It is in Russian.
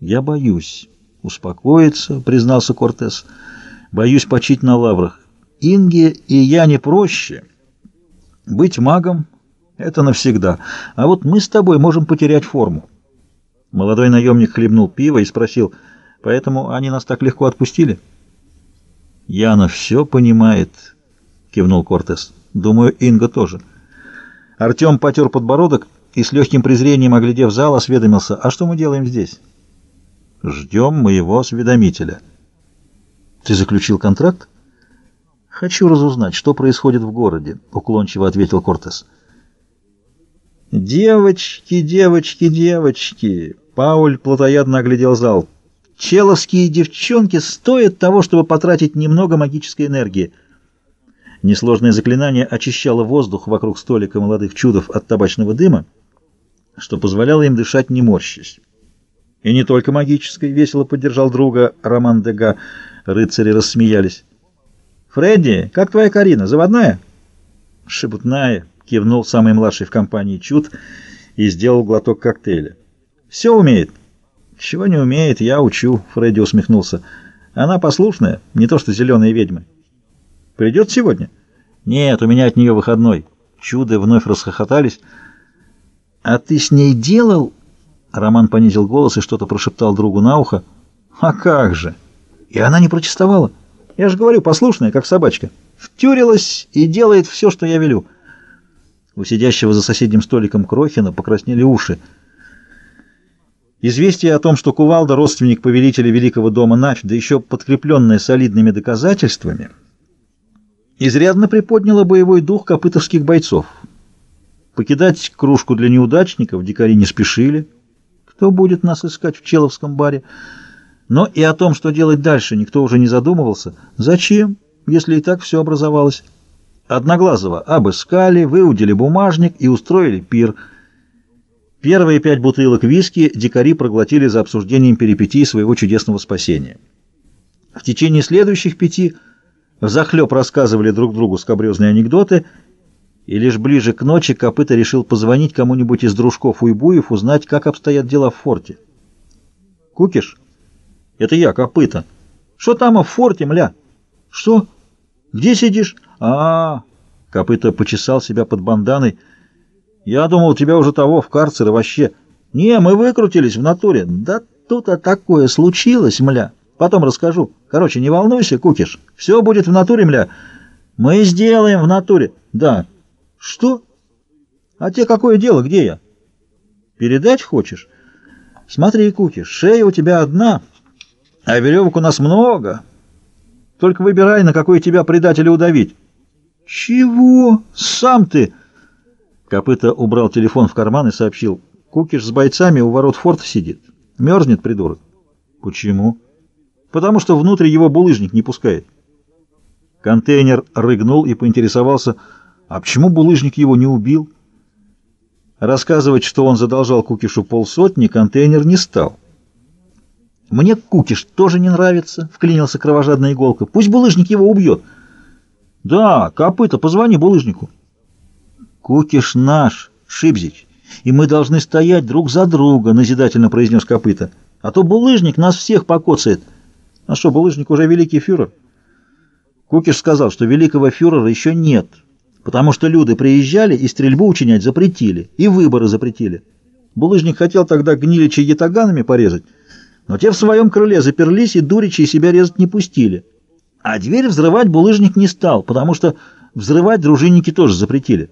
Я боюсь успокоиться, признался Кортес. Боюсь почить на лаврах. Инге и я не проще. Быть магом — это навсегда. А вот мы с тобой можем потерять форму. Молодой наемник хлебнул пиво и спросил, поэтому они нас так легко отпустили? Яна все понимает, кивнул Кортес. Думаю, Инга тоже. Артем потер подбородок и с легким презрением, оглядев зал, осведомился, а что мы делаем здесь? Ждем моего осведомителя. Ты заключил контракт? Хочу разузнать, что происходит в городе, уклончиво ответил Кортес. Девочки, девочки, девочки! Пауль плотоядно оглядел зал. Человские девчонки стоят того, чтобы потратить немного магической энергии. Несложное заклинание очищало воздух вокруг столика молодых чудов от табачного дыма, что позволяло им дышать не морщись. И не только магической, весело поддержал друга Роман Дега. Рыцари рассмеялись. «Фредди, как твоя Карина, заводная?» «Шебутная», — кивнул самый младший в компании Чуд и сделал глоток коктейля. «Все умеет». «Чего не умеет, я учу», — Фредди усмехнулся. «Она послушная, не то что зеленые ведьмы». «Придет сегодня?» «Нет, у меня от нее выходной». Чуды вновь расхохотались. «А ты с ней делал?» Роман понизил голос и что-то прошептал другу на ухо. «А как же!» И она не протестовала. «Я же говорю, послушная, как собачка. Втюрилась и делает все, что я велю». У сидящего за соседним столиком Крохина покраснели уши. Известие о том, что Кувалда — родственник повелителя Великого дома Навь, да еще подкрепленное солидными доказательствами, изрядно приподняло боевой дух копытовских бойцов. Покидать кружку для неудачников дикари не спешили, кто будет нас искать в Человском баре? Но и о том, что делать дальше, никто уже не задумывался. Зачем, если и так все образовалось? Одноглазого обыскали, выудили бумажник и устроили пир. Первые пять бутылок виски дикари проглотили за обсуждением перипетий своего чудесного спасения. В течение следующих пяти взахлеб рассказывали друг другу скобрезные анекдоты — и лишь ближе к ночи Копыта решил позвонить кому-нибудь из дружков Уйбуев, узнать, как обстоят дела в форте. «Кукиш?» «Это я, Копыта». «Что там в форте, мля?» «Что? Где сидишь?» а, -а, -а Копыта почесал себя под банданой. «Я думал, тебя уже того в карцере вообще». «Не, мы выкрутились в натуре». «Да тут-то такое случилось, мля. Потом расскажу. Короче, не волнуйся, Кукиш. Все будет в натуре, мля. Мы сделаем в натуре. Да». Что? А тебе какое дело? Где я? Передать хочешь? Смотри, Куки, шея у тебя одна, а веревок у нас много. Только выбирай, на какой тебя предателя удавить. Чего? Сам ты... Копыта убрал телефон в карман и сообщил. Кукиш с бойцами у ворот форта сидит. Мерзнет, придурок. Почему? Потому что внутрь его булыжник не пускает. Контейнер рыгнул и поинтересовался... А почему булыжник его не убил? Рассказывать, что он задолжал Кукишу полсотни, контейнер не стал. «Мне Кукиш тоже не нравится», — вклинился кровожадная иголка. «Пусть булыжник его убьет». «Да, копыта, позвони булыжнику». «Кукиш наш, Шибзич, и мы должны стоять друг за друга», — назидательно произнес копыта. «А то булыжник нас всех покоцает». «А что, булыжник уже великий фюрер?» Кукиш сказал, что великого фюрера еще нет потому что люди приезжали и стрельбу учинять запретили, и выборы запретили. Булыжник хотел тогда гниличи ятаганами порезать, но те в своем крыле заперлись и дуричи себя резать не пустили. А дверь взрывать булыжник не стал, потому что взрывать дружинники тоже запретили.